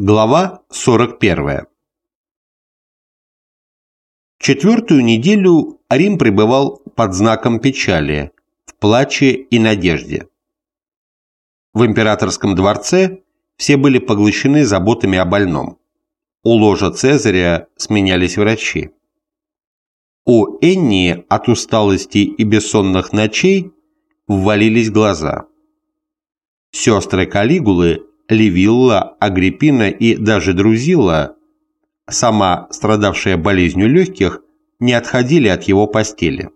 Глава 41. Четвертую неделю Рим пребывал под знаком печали, в плаче и надежде. В императорском дворце все были поглощены заботами о больном. У ложа Цезаря сменялись врачи. У Энни от усталости и бессонных ночей ввалились глаза. Сестры Калигулы Левилла, Агриппина и даже Друзила, сама страдавшая болезнью легких, не отходили от его постели.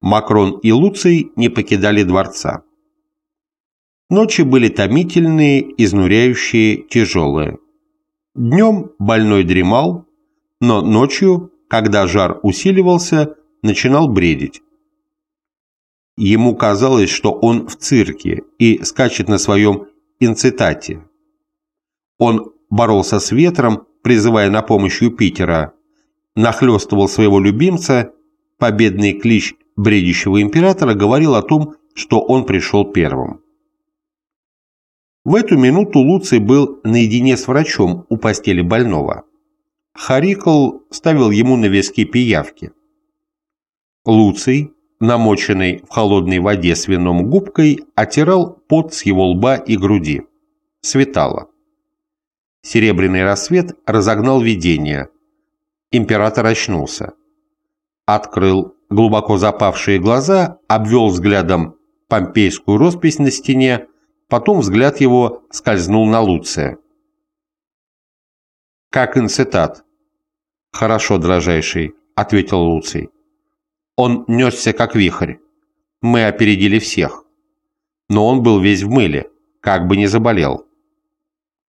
Макрон и Луций не покидали дворца. Ночи были томительные, изнуряющие, тяжелые. Днем больной дремал, но ночью, когда жар усиливался, начинал бредить. Ему казалось, что он в цирке и скачет на своем инцитате. Он боролся с ветром, призывая на помощь Юпитера, нахлестывал своего любимца, победный клич бредящего императора говорил о том, что он пришел первым. В эту минуту Луций был наедине с врачом у постели больного. Харикл ставил ему на виски пиявки. Луций, намоченный в холодной воде с вином губкой, отирал пот с его лба и груди. Светало. Серебряный рассвет разогнал видение. Император очнулся. Открыл глубоко запавшие глаза, обвел взглядом помпейскую роспись на стене, потом взгляд его скользнул на Луция. «Как инцитат?» «Хорошо, дрожайший», — ответил Луций. Он несся как вихрь. Мы опередили всех. Но он был весь в мыле, как бы не заболел.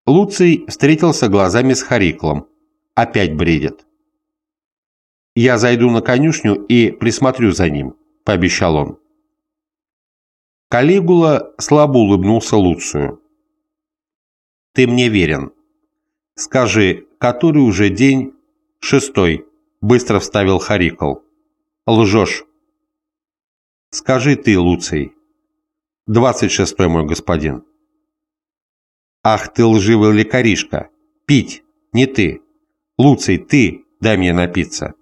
Луций встретился глазами с Хариклом. Опять бредит. «Я зайду на конюшню и присмотрю за ним», — пообещал он. Калигула слабо улыбнулся Луцию. «Ты мне верен. Скажи, который уже день?» «Шестой», — быстро вставил Харикл. Лжешь. Скажи ты, Луций. Двадцать шестой, мой господин. Ах ты лживый лекаришка. Пить, не ты. Луций, ты, дай мне напиться.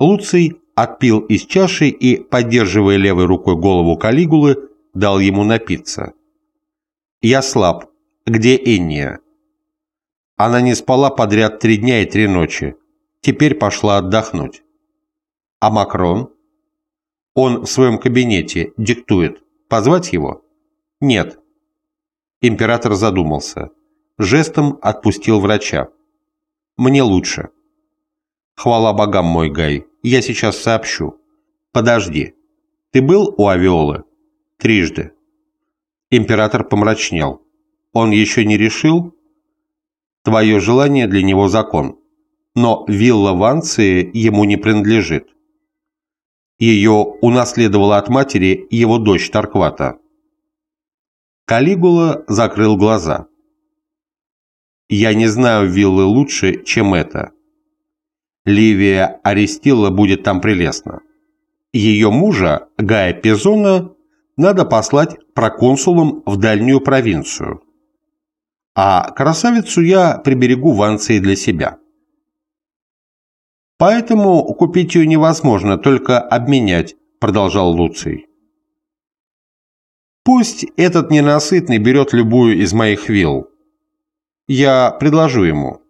Луций отпил из чаши и, поддерживая левой рукой голову Калигулы, дал ему напиться. «Я слаб. Где Энния?» Она не спала подряд три дня и три ночи. Теперь пошла отдохнуть. А Макрон? Он в своем кабинете диктует. Позвать его? Нет. Император задумался. Жестом отпустил врача. Мне лучше. Хвала богам, мой Гай. Я сейчас сообщу. Подожди. Ты был у Авиолы? Трижды. Император помрачнел. Он еще не решил? Твое желание для него закон. Но вилла Ванции ему не принадлежит. Ее унаследовала от матери его дочь Тарквата. Калигула закрыл глаза. «Я не знаю виллы лучше, чем это. Ливия Арестила будет там прелестно. Ее мужа, Гая Пизона, надо послать проконсулом в дальнюю провинцию. А красавицу я приберегу в Анции для себя». Поэтому купить ее невозможно, только обменять, продолжал Луций. Пусть этот ненасытный берет любую из моих вилл. Я предложу ему.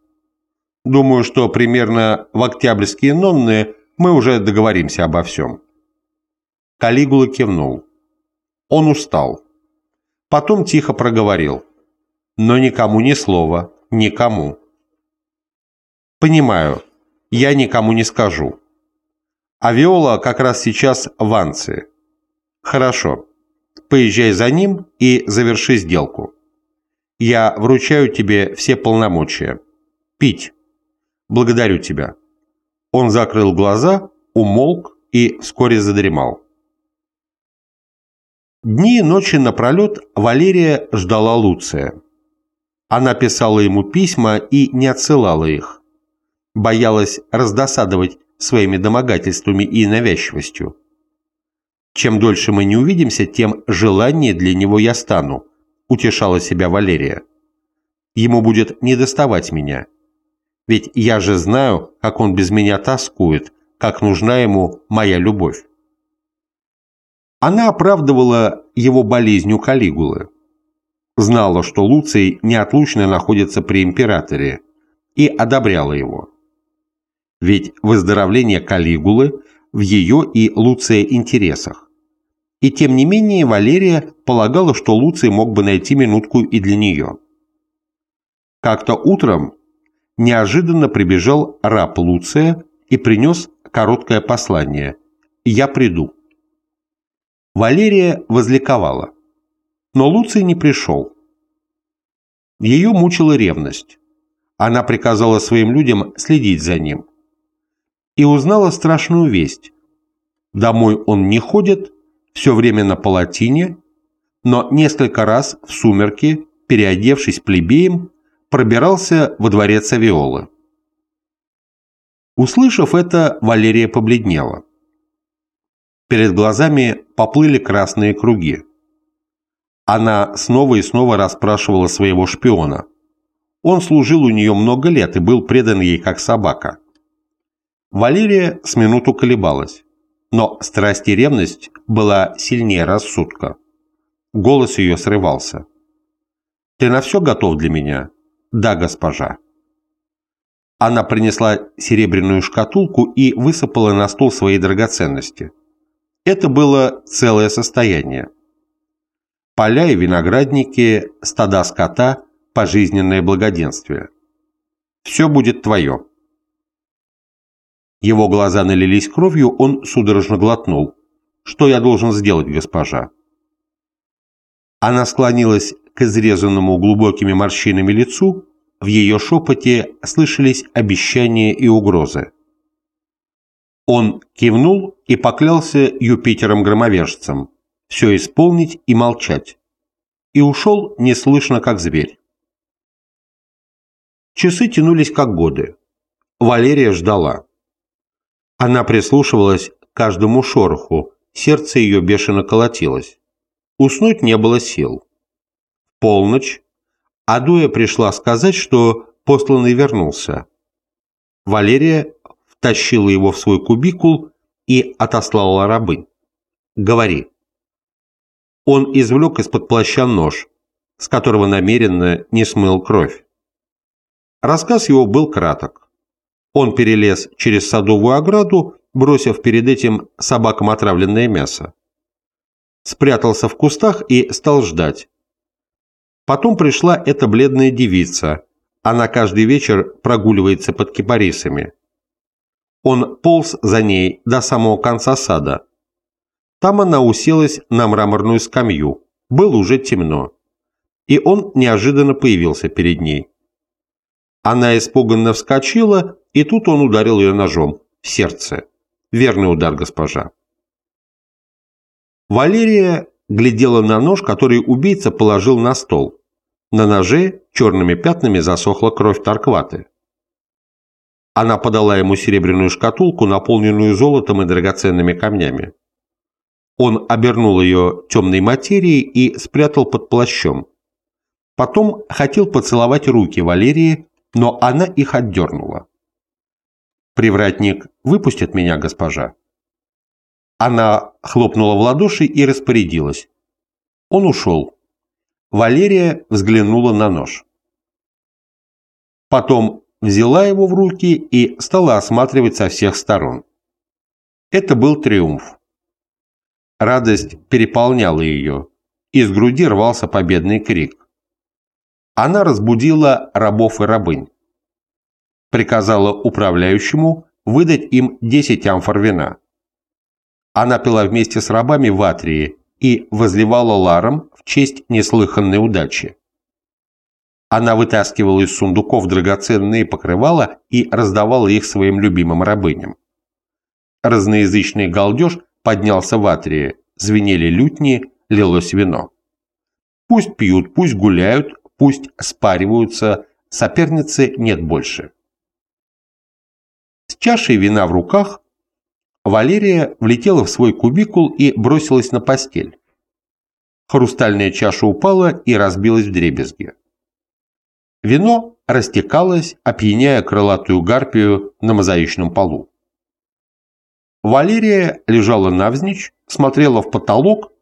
Думаю, что примерно в октябрьские нонны мы уже договоримся обо всем. Калигула кивнул. Он устал. Потом тихо проговорил. Но никому ни слова, никому. Понимаю, я никому не скажу. А Виола как раз сейчас в Анции. Хорошо. Поезжай за ним и заверши сделку. Я вручаю тебе все полномочия. Пить. Благодарю тебя. Он закрыл глаза, умолк и вскоре задремал. Дни и ночи напролет Валерия ждала Луция. Она писала ему письма и не отсылала их боялась раздосадовать своими домогательствами и навязчивостью. Чем дольше мы не увидимся, тем желаннее для него я стану, утешала себя Валерия. Ему будет недоставать меня. Ведь я же знаю, как он без меня тоскует, как нужна ему моя любовь. Она оправдывала его болезнью Калигулы. Знала, что Луций неотлучно находится при императоре, и одобряла его. Ведь выздоровление Калигулы в ее и Луция интересах. И тем не менее Валерия полагала, что Луций мог бы найти минутку и для нее. Как-то утром неожиданно прибежал раб Луция и принес короткое послание «Я приду». Валерия возликовала, но Луций не пришел. Ее мучила ревность. Она приказала своим людям следить за ним. И узнала страшную весть. Домой он не ходит, все время на палатине, но несколько раз в сумерки, переодевшись плебеем, пробирался во дворец Авиолы. Услышав это, Валерия побледнела. Перед глазами поплыли красные круги. Она снова и снова расспрашивала своего шпиона. Он служил у нее много лет и был предан ей как собака. Валерия с минуту колебалась, но страсть и ревность была сильнее рассудка. Голос ее срывался. «Ты на все готов для меня?» «Да, госпожа». Она принесла серебряную шкатулку и высыпала на стол свои драгоценности. Это было целое состояние. Поля и виноградники, стада скота, пожизненное благоденствие. Все будет твое. Его глаза налились кровью, он судорожно глотнул. «Что я должен сделать, госпожа?» Она склонилась к изрезанному глубокими морщинами лицу, в ее шепоте слышались обещания и угрозы. Он кивнул и поклялся Юпитером-громовержцем все исполнить и молчать, и ушел неслышно, как зверь. Часы тянулись, как годы. Валерия ждала. Она прислушивалась к каждому шороху, сердце ее бешено колотилось. Уснуть не было сил полночь Адуя пришла сказать, что посланный вернулся. Валерия втащила его в свой кубикул и отослала рабынь. «Говори». Он извлек из-под плаща нож, с которого намеренно не смыл кровь. Рассказ его был краток. Он перелез через садовую ограду, бросив перед этим собакам отравленное мясо. Спрятался в кустах и стал ждать, Потом пришла эта бледная девица. Она каждый вечер прогуливается под кипарисами. Он полз за ней до самого конца сада. Там она уселась на мраморную скамью. Было уже темно. И он неожиданно появился перед ней. Она испуганно вскочила, и тут он ударил ее ножом в сердце. Верный удар, госпожа. Валерия глядела на нож, который убийца положил на стол. На ноже черными пятнами засохла кровь Таркваты. Она подала ему серебряную шкатулку, наполненную золотом и драгоценными камнями. Он обернул ее темной материей и спрятал под плащом. Потом хотел поцеловать руки Валерии, но она их отдернула. «Привратник выпустит меня, госпожа?» Она хлопнула в ладоши и распорядилась. Он ушел. Валерия взглянула на нож. Потом взяла его в руки и стала осматривать со всех сторон. Это был триумф. Радость переполняла ее. Из груди рвался победный крик. Она разбудила рабов и рабынь. Приказала управляющему выдать им 10 амфор вина. Она пила вместе с рабами в Атрии и возливала ларом в честь неслыханной удачи. Она вытаскивала из сундуков драгоценные покрывала и раздавала их своим любимым рабыням. Разноязычный галдеж поднялся в Атрии, звенели лютни, лилось вино. Пусть пьют, пусть гуляют, пусть спариваются, соперницы нет больше. С чашей вина в руках Валерия влетела в свой кубикул и бросилась на постель. Хрустальная чаша упала и разбилась в дребезги. Вино растекалось, опьяняя крылатую гарпию на мозаичном полу. Валерия лежала навзничь, смотрела в потолок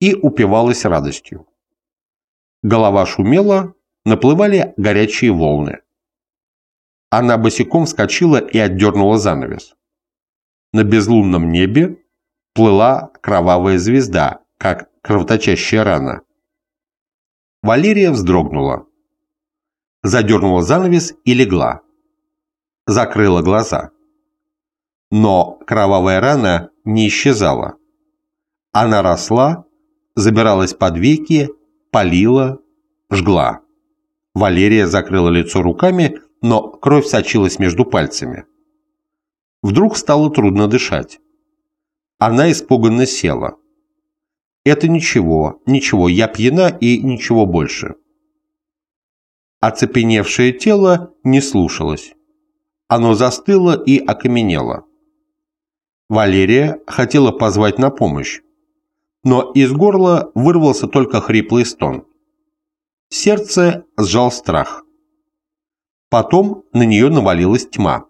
и упивалась радостью. Голова шумела, наплывали горячие волны. Она босиком вскочила и отдернула занавес. На безлунном небе плыла кровавая звезда, как кровоточащая рана. Валерия вздрогнула. Задернула занавес и легла. Закрыла глаза. Но кровавая рана не исчезала. Она росла, забиралась под веки, палила, жгла. Валерия закрыла лицо руками, но кровь сочилась между пальцами. Вдруг стало трудно дышать. Она испуганно села. «Это ничего, ничего, я пьяна и ничего больше». Оцепеневшее тело не слушалось. Оно застыло и окаменело. Валерия хотела позвать на помощь, но из горла вырвался только хриплый стон. Сердце сжал страх. Потом на нее навалилась тьма.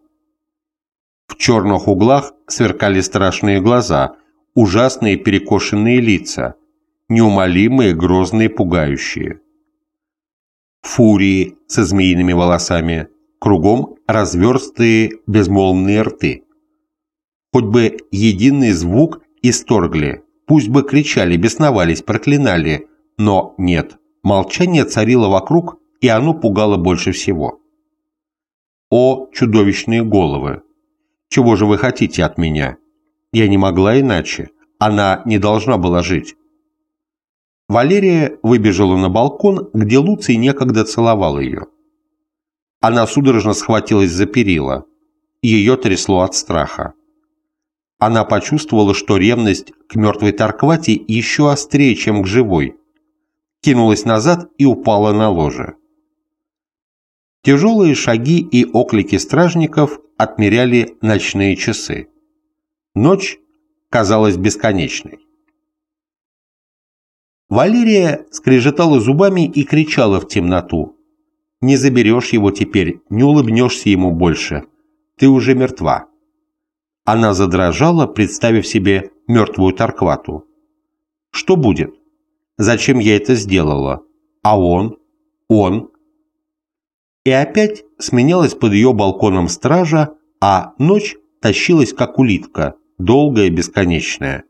В черных углах сверкали страшные глаза, ужасные перекошенные лица, неумолимые, грозные, пугающие. Фурии со змеиными волосами, кругом разверстые безмолвные рты. Хоть бы единый звук исторгли, пусть бы кричали, бесновались, проклинали, но нет, молчание царило вокруг, и оно пугало больше всего. О, чудовищные головы! Чего же вы хотите от меня? Я не могла иначе. Она не должна была жить. Валерия выбежала на балкон, где Луций некогда целовал ее. Она судорожно схватилась за перила. Ее трясло от страха. Она почувствовала, что ревность к мертвой Тарквате еще острее, чем к живой. Кинулась назад и упала на ложе. Тяжелые шаги и оклики стражников отмеряли ночные часы. Ночь казалась бесконечной. Валерия скрежетала зубами и кричала в темноту. «Не заберешь его теперь, не улыбнешься ему больше. Ты уже мертва». Она задрожала, представив себе мертвую Тарквату. «Что будет? Зачем я это сделала? А он? Он? И опять сменялась под ее балконом стража, а ночь тащилась как улитка, долгая, бесконечная.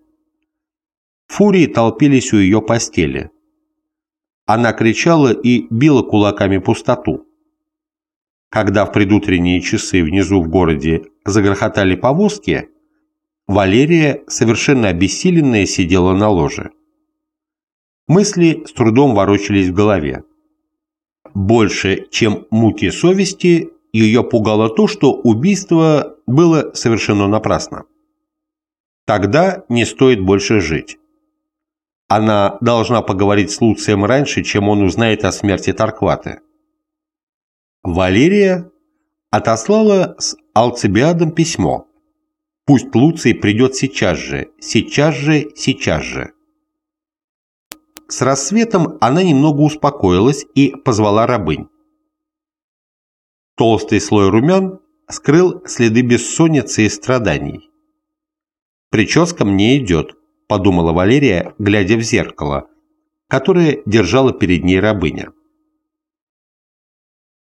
Фурии толпились у ее постели. Она кричала и била кулаками пустоту. Когда в предутренние часы внизу в городе загрохотали повозки, Валерия, совершенно обессиленная, сидела на ложе. Мысли с трудом ворочались в голове. Больше, чем муки совести, ее пугало то, что убийство было совершено напрасно. Тогда не стоит больше жить. Она должна поговорить с Луцием раньше, чем он узнает о смерти Таркваты. Валерия отослала с Алцибиадом письмо. Пусть Луций придет сейчас же, сейчас же, сейчас же. С рассветом она немного успокоилась и позвала рабынь. Толстый слой румян скрыл следы бессонницы и страданий. «Прическа мне идет», – подумала Валерия, глядя в зеркало, которое держала перед ней рабыня.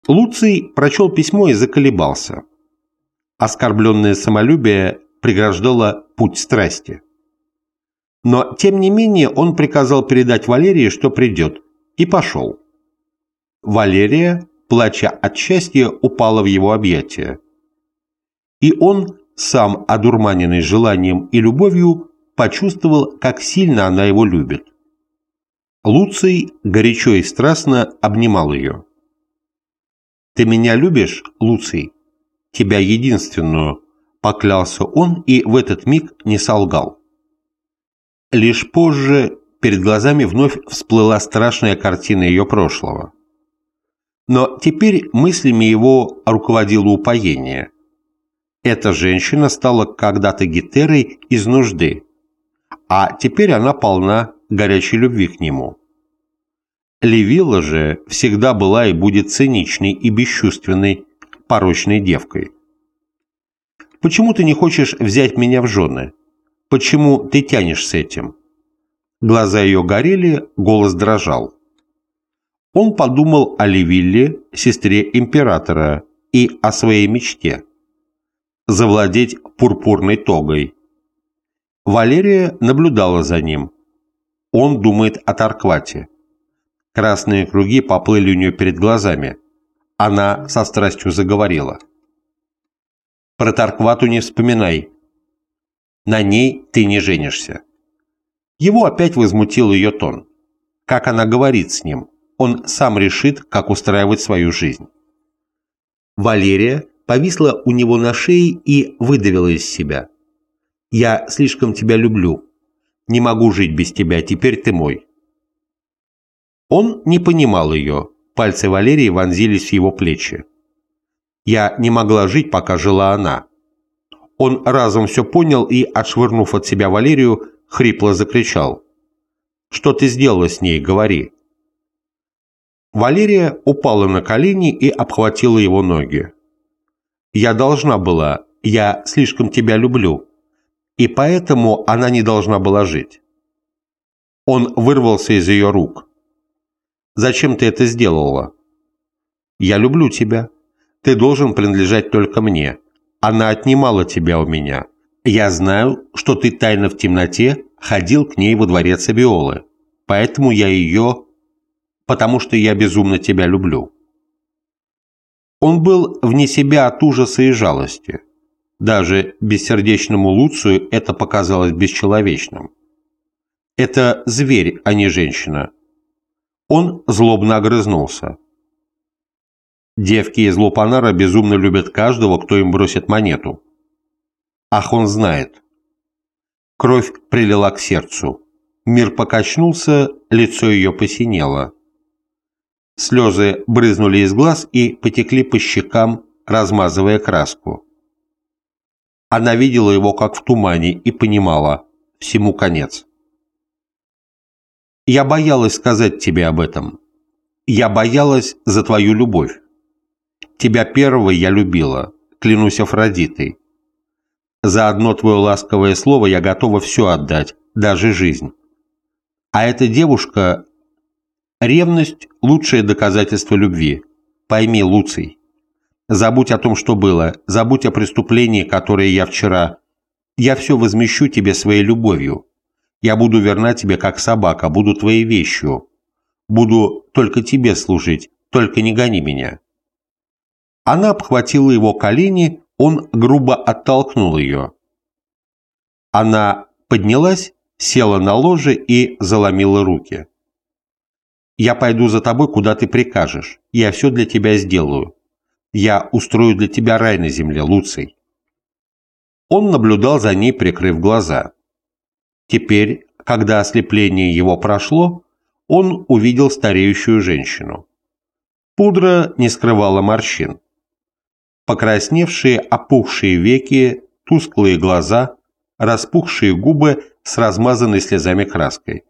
Луций прочел письмо и заколебался. Оскорбленное самолюбие преграждало путь страсти. Но, тем не менее, он приказал передать Валерии, что придет, и пошел. Валерия, плача от счастья, упала в его объятия. И он, сам одурманенный желанием и любовью, почувствовал, как сильно она его любит. Луций горячо и страстно обнимал ее. «Ты меня любишь, Луций? Тебя единственную», — поклялся он и в этот миг не солгал. Лишь позже перед глазами вновь всплыла страшная картина ее прошлого. Но теперь мыслями его руководило упоение. Эта женщина стала когда-то гетерой из нужды, а теперь она полна горячей любви к нему. Левила же всегда была и будет циничной и бесчувственной, порочной девкой. Почему ты не хочешь взять меня в жены? Почему ты тянешь с этим?» Глаза ее горели, голос дрожал. Он подумал о Левилле, сестре императора, и о своей мечте – завладеть пурпурной тогой. Валерия наблюдала за ним. Он думает о Тарквате. Красные круги поплыли у нее перед глазами. Она со страстью заговорила. Про Тарквату не вспоминай. На ней ты не женишься. Его опять возмутил ее тон. Как она говорит с ним. Он сам решит, как устраивать свою жизнь. Валерия повисла у него на шее и выдавила из себя. «Я слишком тебя люблю. Не могу жить без тебя, теперь ты мой». Он не понимал ее. Пальцы Валерии вонзились в его плечи. Я не могла жить, пока жила она. Он разом все понял и, отшвырнув от себя Валерию, хрипло закричал. «Что ты сделала с ней? Говори!» Валерия упала на колени и обхватила его ноги. «Я должна была, я слишком тебя люблю, и поэтому она не должна была жить». Он вырвался из ее рук. «Зачем ты это сделала?» «Я люблю тебя», ты должен принадлежать только мне. Она отнимала тебя у меня. Я знаю, что ты тайно в темноте ходил к ней во дворец Абиолы. Поэтому я ее... Потому что я безумно тебя люблю». Он был вне себя от ужаса и жалости. Даже бессердечному Луцию это показалось бесчеловечным. Это зверь, а не женщина. Он злобно огрызнулся. Девки из Лупанара безумно любят каждого, кто им бросит монету. Ах, он знает. Кровь прилила к сердцу. Мир покачнулся, лицо ее посинело. Слезы брызнули из глаз и потекли по щекам, размазывая краску. Она видела его как в тумане и понимала, всему конец. «Я боялась сказать тебе об этом. Я боялась за твою любовь. Тебя первого я любила, клянусь Афродитой. За одно твое ласковое слово я готова все отдать, даже жизнь. А эта девушка... Ревность – лучшее доказательство любви. Пойми, Луций. Забудь о том, что было, забудь о преступлении, которое я вчера... Я все возмещу тебе своей любовью. Я буду верна тебе, как собака, буду твоей вещью. Буду только тебе служить, только не гони меня. Она обхватила его колени, он грубо оттолкнул ее. Она поднялась, села на ложе и заломила руки. «Я пойду за тобой, куда ты прикажешь. Я все для тебя сделаю. Я устрою для тебя рай на земле, Луций». Он наблюдал за ней, прикрыв глаза. Теперь, когда ослепление его прошло, он увидел стареющую женщину. Пудра не скрывала морщин покрасневшие опухшие веки, тусклые глаза, распухшие губы с размазанной слезами краской.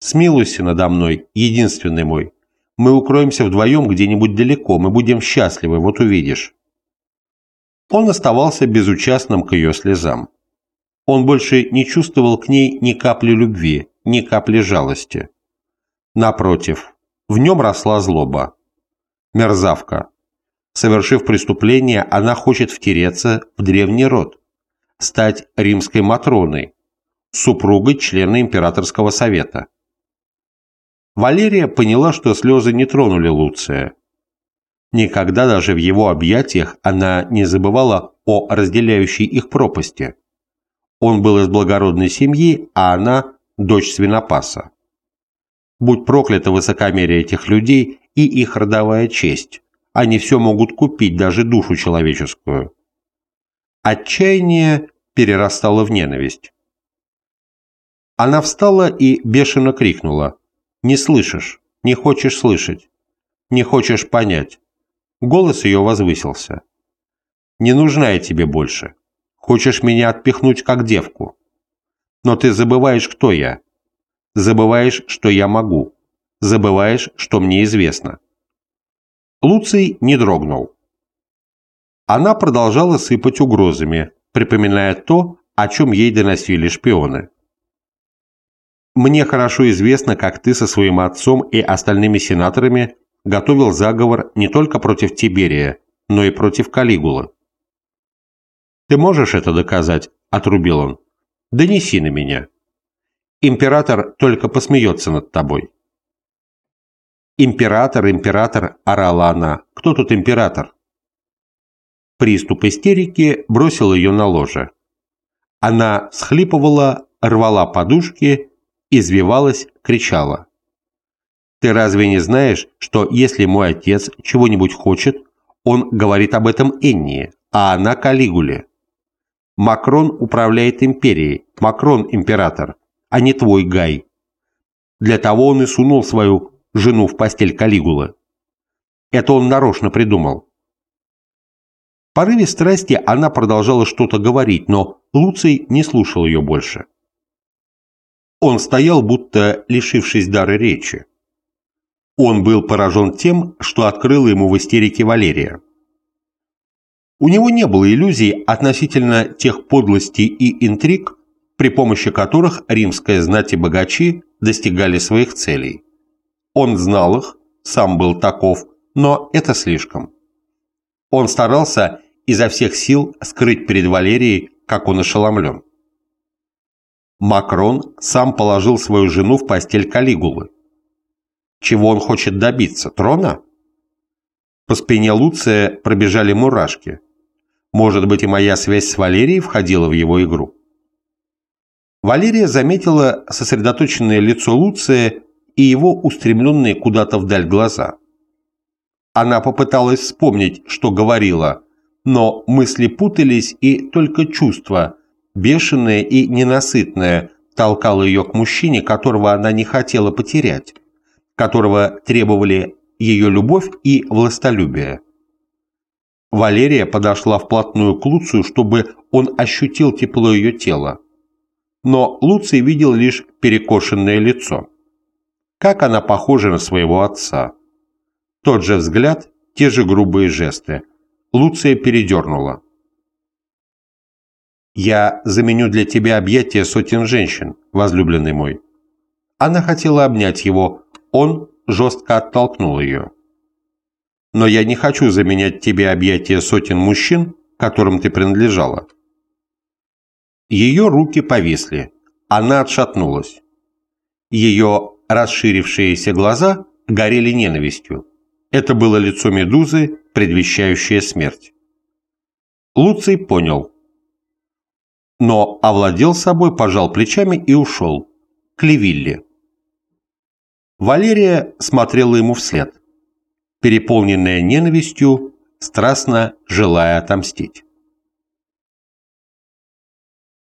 «Смилуйся надо мной, единственный мой. Мы укроемся вдвоем где-нибудь далеко, мы будем счастливы, вот увидишь». Он оставался безучастным к ее слезам. Он больше не чувствовал к ней ни капли любви, ни капли жалости. Напротив, в нем росла злоба. Мерзавка, Совершив преступление, она хочет втереться в древний род, стать римской Матроной, супругой члена императорского совета. Валерия поняла, что слезы не тронули Луция. Никогда даже в его объятиях она не забывала о разделяющей их пропасти. Он был из благородной семьи, а она – дочь свинопаса. Будь проклято высокомерие этих людей и их родовая честь. Они все могут купить, даже душу человеческую. Отчаяние перерастало в ненависть. Она встала и бешено крикнула. «Не слышишь, не хочешь слышать, не хочешь понять». Голос ее возвысился. «Не нужна я тебе больше. Хочешь меня отпихнуть, как девку. Но ты забываешь, кто я. Забываешь, что я могу. забываешь, что мне известно». Луций не дрогнул. Она продолжала сыпать угрозами, припоминая то, о чем ей доносили шпионы. «Мне хорошо известно, как ты со своим отцом и остальными сенаторами готовил заговор не только против Тиберия, но и против Калигулы. «Ты можешь это доказать?» – отрубил он. «Донеси на меня. Император только посмеется над тобой». «Император, император!» – орала она. «Кто тут император?» Приступ истерики бросил ее на ложе. Она схлипывала, рвала подушки, извивалась, кричала. «Ты разве не знаешь, что если мой отец чего-нибудь хочет, он говорит об этом Энни, а она Калигуле? Макрон управляет империей, Макрон император, а не твой Гай. Для того он и сунул свою жену в постель Калигулы. Это он нарочно придумал. В порыве страсти она продолжала что-то говорить, но Луций не слушал ее больше. Он стоял, будто лишившись дара речи. Он был поражен тем, что открыла ему в истерике Валерия. У него не было иллюзий относительно тех подлостей и интриг, при помощи которых римская знать и богачи достигали своих целей. Он знал их, сам был таков, но это слишком. Он старался изо всех сил скрыть перед Валерией, как он ошеломлен. Макрон сам положил свою жену в постель Калигулы. Чего он хочет добиться? Трона? По спине Луция пробежали мурашки. Может быть, и моя связь с Валерией входила в его игру. Валерия заметила сосредоточенное лицо Луция и его устремленные куда-то вдаль глаза. Она попыталась вспомнить, что говорила, но мысли путались, и только чувство, бешеное и ненасытное, толкало ее к мужчине, которого она не хотела потерять, которого требовали ее любовь и властолюбие. Валерия подошла вплотную к Луцию, чтобы он ощутил тепло ее тела. Но Луций видел лишь перекошенное лицо. Как она похожа на своего отца. Тот же взгляд, те же грубые жесты. Луция передернула. «Я заменю для тебя объятия сотен женщин, возлюбленный мой». Она хотела обнять его, он жестко оттолкнул ее но я не хочу заменять тебе объятия сотен мужчин, которым ты принадлежала». Ее руки повисли, она отшатнулась. Ее расширившиеся глаза горели ненавистью. Это было лицо медузы, предвещающее смерть. Луций понял. Но овладел собой, пожал плечами и ушел. К Левилле. Валерия смотрела ему вслед переполненная ненавистью, страстно желая отомстить.